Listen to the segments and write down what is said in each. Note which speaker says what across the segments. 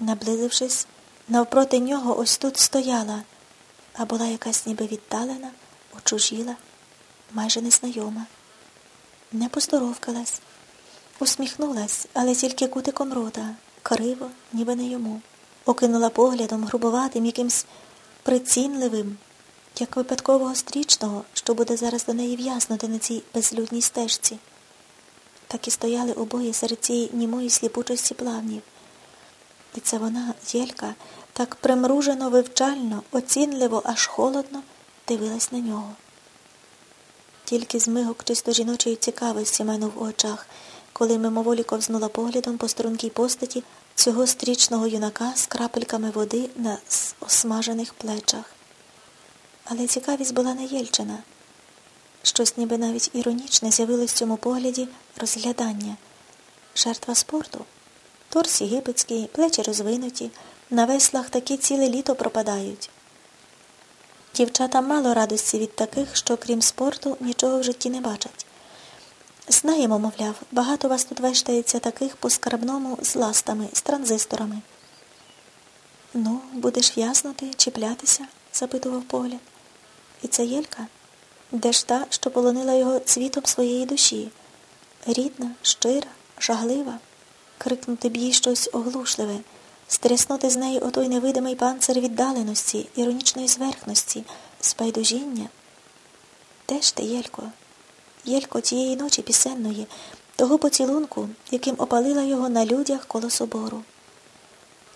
Speaker 1: Наблизившись, навпроти нього ось тут стояла, а була якась ніби віддалена, очужіла, майже незнайома. Не поздоровкалась, усміхнулась, але тільки кутиком рота, криво, ніби не йому. Окинула поглядом грубоватим, якимсь прицінливим, як випадкового стрічного, що буде зараз до неї в'язнути на цій безлюдній стежці. Так і стояли обоє серед цієї німої сліпучості плавнів. І це вона, Єлька, так примружено, вивчально, оцінливо, аж холодно дивилась на нього. Тільки змигок чисто жіночої цікавості майнув у очах, коли мимоволі ковзнула поглядом по стрункій постаті цього стрічного юнака з крапельками води на осмажених плечах. Але цікавість була не Єльчина. Щось ніби навіть іронічне з'явилось в цьому погляді розглядання. Жертва спорту. Торс єгипетський, плечі розвинуті, на веслах такі ціле літо пропадають. Дівчата мало радості від таких, що крім спорту нічого в житті не бачать. Знаємо, мовляв, багато вас тут вештається таких по скарбному з ластами, з транзисторами. Ну, будеш в'язнути, чіплятися? запитував погляд. І це Єлька? Де ж та, що полонила його цвітом своєї душі? Рідна, щира, жаглива, крикнути б їй щось оглушливе, стряснути з неї отой невидимий панцир віддаленості, іронічної зверхності, спайдужіння. Де ж ти, Єлько? Єлько тієї ночі пісенної, того поцілунку, яким опалила його на людях коло собору.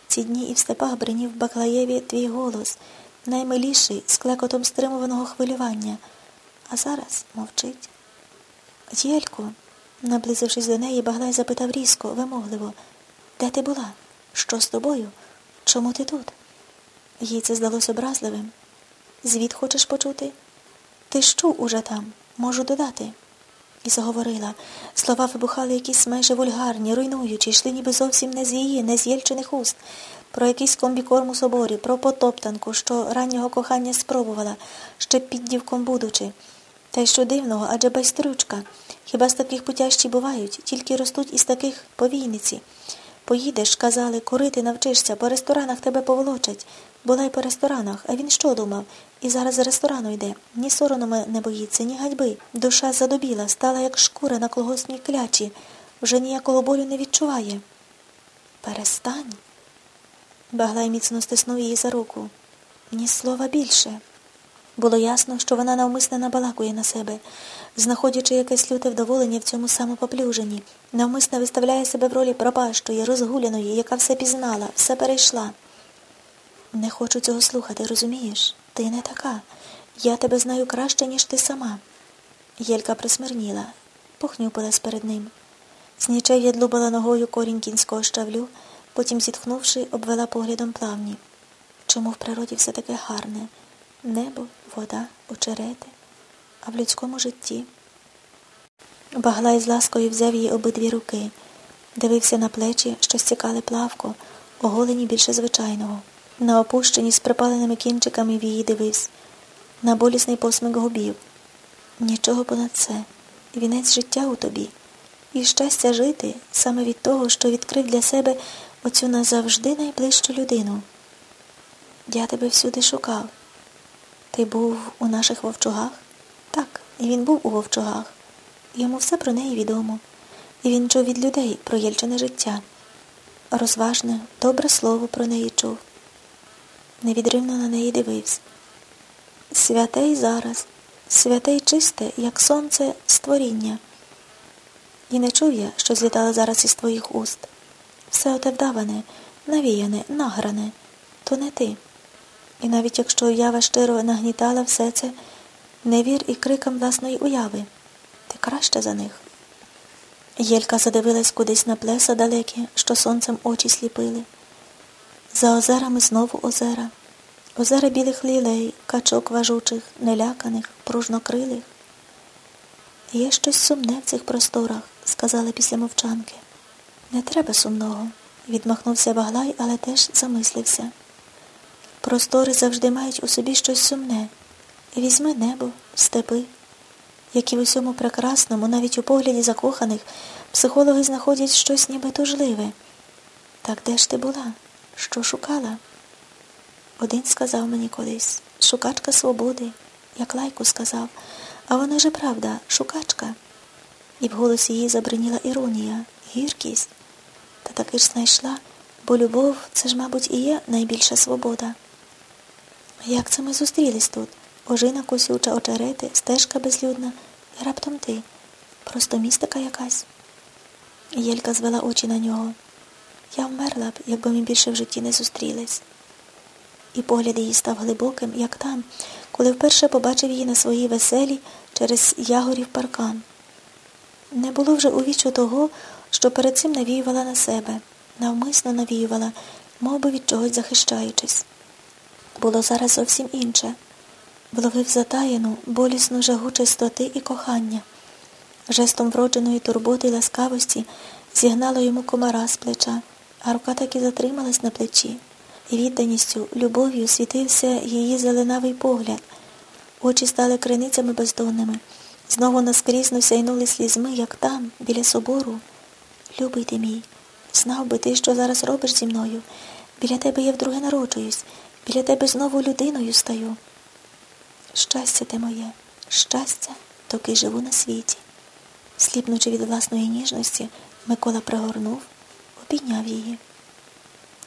Speaker 1: Ці дні і в степах бринів Баклаєві твій голос, наймиліший, з клекотом стримуваного хвилювання, а зараз мовчить. Єлько, наблизившись до неї, Баглай запитав різко, вимогливо, де ти була? Що з тобою? Чому ти тут? Їй це здалося образливим. Звіт хочеш почути? Ти ж чув уже там, можу додати. І заговорила. Слова вибухали якісь майже вульгарні, руйнуючі, йшли ніби зовсім не з її, не з Єльчиних уст, про якийсь комбікорм у соборі, про потоптанку, що раннього кохання спробувала, ще піддівком будучи. Та й що дивного, адже байстрючка. Хіба з таких путящі бувають, тільки ростуть із таких повійниці. Поїдеш, казали, курити навчишся, по ресторанах тебе поволочать. Була й по ресторанах, а він що думав? І зараз з ресторану йде. Ні сорону не боїться, ні гадьби. Душа задобіла, стала, як шкура на колгосній клячі, вже ніякого болю не відчуває. Перестань. Баглай міцно стиснув її за руку. Ні слова більше. Було ясно, що вона навмисне набалакує на себе, знаходячи якесь люте вдоволення в цьому самопоплюженні, навмисне виставляє себе в ролі пропащої, розгуляної, яка все пізнала, все перейшла. Не хочу цього слухати, розумієш? Ти не така. Я тебе знаю краще, ніж ти сама. Єлька присмирніла, похнюпилась перед ним. Сніче відлубала ногою корінь кінського щавлю, потім, зітхнувши, обвела поглядом плавні. Чому в природі все таке гарне? Небо, вода, очерети, а в людському житті. Баглай з ласкою взяв її обидві руки, дивився на плечі, що стікали плавко, оголені більше звичайного. На опущені з припаленими кінчиками вії дивився, на болісний посмик губів. Нічого понад це, вінець життя у тобі, і щастя жити саме від того, що відкрив для себе оцю назавжди найближчу людину. Я тебе всюди шукав. Ти був у наших вовчугах? Так, він був у вовчугах. Йому все про неї відомо. І він чув від людей про Єльчине життя. Розважне, добре слово про неї чув. Невідривно на неї дивився. Святе зараз, святе чисте, як сонце створіння. І не чув я, що злітало зараз із твоїх уст. Все оте вдаване, навіяне, награне, то не ти. І навіть якщо уява щиро нагнітала все це, не вір і крикам власної уяви, ти краще за них. Єлька задивилась кудись на плеса далекі, що сонцем очі сліпили. За озерами знову озера, озера білих лілей, качок важучих, неляканих, пружнокрилих. Є щось сумне в цих просторах, сказали після мовчанки. Не треба сумного, відмахнувся Баглай, але теж замислився. Простори завжди мають у собі щось сумне. Візьми небо, степи, які в усьому прекрасному, навіть у погляді закоханих, психологи знаходять щось ніби тужливе. Так де ж ти була? Що шукала? Один сказав мені колись шукачка свободи, як лайку сказав, а вона же правда, шукачка. І в голосі її забриніла іронія, гіркість. Та таки ж знайшла, бо любов це ж, мабуть, і є найбільша свобода. Як це ми зустрілись тут? Ожина косюча, очерети, стежка безлюдна, і раптом ти. Просто містика якась. Єлька звела очі на нього. Я вмерла б, якби ми більше в житті не зустрілись. І погляд її став глибоким, як там, коли вперше побачив її на своїй веселі через ягорів паркан. Не було вже у вічу того, що перед цим навіювала на себе, навмисно навіювала, мов би від чогось захищаючись. Було зараз зовсім інше. Вловив затаєну, болісну жагу чистоти і кохання. Жестом вродженої турботи й ласкавості зігнало йому комара з плеча, а рука так і затрималась на плечі. І відданістю, любов'ю світився її зеленавий погляд. Очі стали криницями бездонними. Знову наскрізно сяйнули слізьми, як там, біля собору. Любий ти мій, знав би ти, що зараз робиш зі мною. Біля тебе я вдруге народжуюсь, біля тебе знову людиною стаю. Щастя ти моє, щастя, доки живу на світі. Сліпнучи від власної ніжності, Микола пригорнув, обійняв її.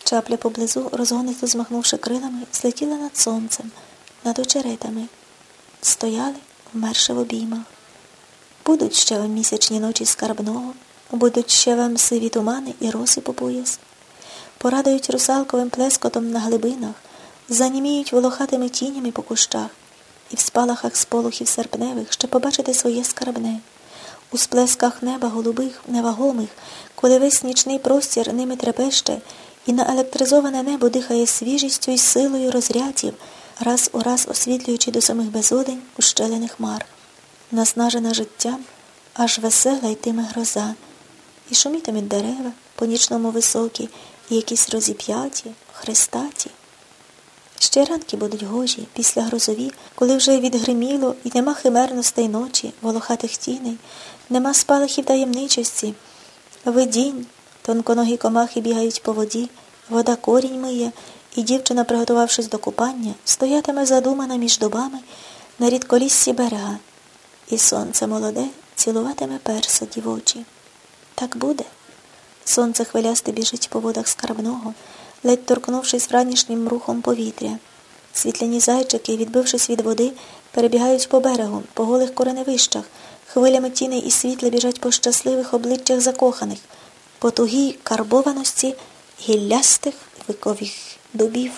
Speaker 1: Чапля поблизу, розгонито змахнувши крилами, злетіла над сонцем, над очеретами. Стояли, вмерши в обіймах. Будуть ще вам місячні ночі скарбного, будуть ще вам сиві тумани і роси по пояс. Порадують русалковим плескотом на глибинах, заніміють волохатими тінями по кущах, і в спалахах сполохів серпневих ще побачити своє скарбне. У сплесках неба голубих, невагомих, коли весь нічний простір ними трепеще, і на електризоване небо дихає свіжістю й силою розрядів, раз у раз освітлюючи до самих безодень ущелених хмар. Наснажена життям, аж весела йтиме гроза, і шумітимуть дерева, по нічному високі, і якісь розіп'яті, хрестаті. Ще ранки будуть гожі, після грозові, коли вже відгриміло і нема химерностей ночі, волохатих тіней, нема спалахів таємничості, видінь, тонконогі комахи бігають по воді, вода корінь миє, і дівчина, приготувавшись до купання, стоятиме задумана між дубами на рідколіссі берега, і сонце молоде цілуватиме перса дівочі. Так буде. Сонце хвилясте біжить по водах скарбного, ледь торкнувшись вранішнім рухом повітря. Світляні зайчики, відбившись від води, перебігають по берегу, по голих кореневищах, хвилями тіней і світла біжать по щасливих обличчях закоханих, по тугій карбованості гіллястих викових дубів.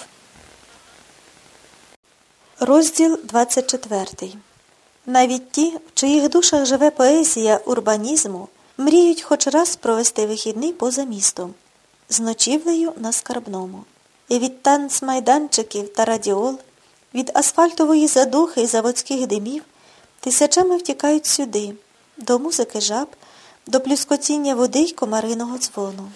Speaker 1: Розділ 24 Навіть ті, в чиїх душах живе поезія урбанізму, мріють хоч раз провести вихідний поза містом з ночівлею на скарбному. І від танцмайданчиків та радіол, від асфальтової задухи і заводських димів тисячами втікають сюди, до музики жаб, до плюскотіння води й комариного дзвону.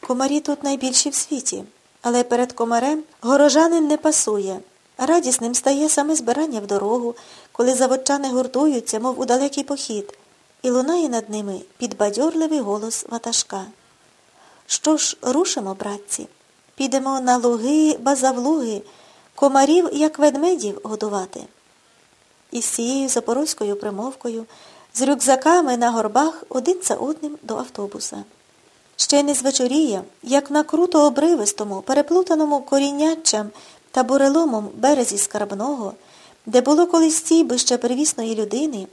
Speaker 1: Комарі тут найбільші в світі, але перед комарем горожанин не пасує. Радісним стає саме збирання в дорогу, коли заводчани гуртуються, мов у далекий похід, і лунає над ними підбадьорливий голос ватажка. Що ж, рушимо, братці, підемо на луги, базавлуги, комарів, як ведмедів, годувати. І з цією запорозькою примовкою, з рюкзаками на горбах один за одним до автобуса. Ще не звечоріє, як на круто обривистому, переплутаному корінняччям та буреломом березі скарбного, де було колись стійбище первісної людини,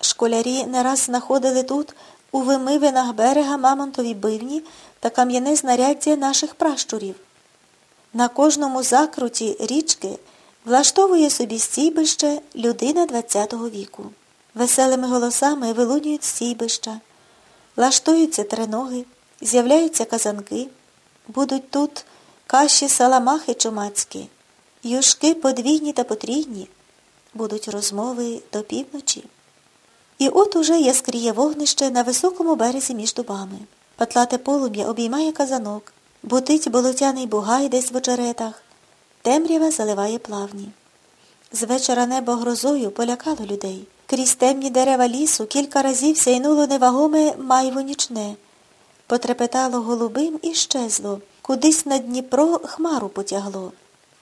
Speaker 1: школярі не раз знаходили тут у вимивинах берега мамонтові бивні та кам'яне знаряддя наших пращурів. На кожному закруті річки влаштовує собі стійбище людина ХХ віку. Веселими голосами вилунюють стійбища, лаштуються триноги, з'являються казанки, будуть тут каші саламахи чумацькі, юшки подвійні та потрійні, будуть розмови до півночі. І от уже яскріє вогнище на високому березі між дубами. Патлате полум'я обіймає казанок, бутить болотяний бугай десь в очеретах, темрява заливає плавні. З вечора небо грозою полякало людей. Крізь темні дерева лісу кілька разів сяйнуло невагоме майво нічне, потрепетало голубим і щезло, Кудись на Дніпро хмару потягло.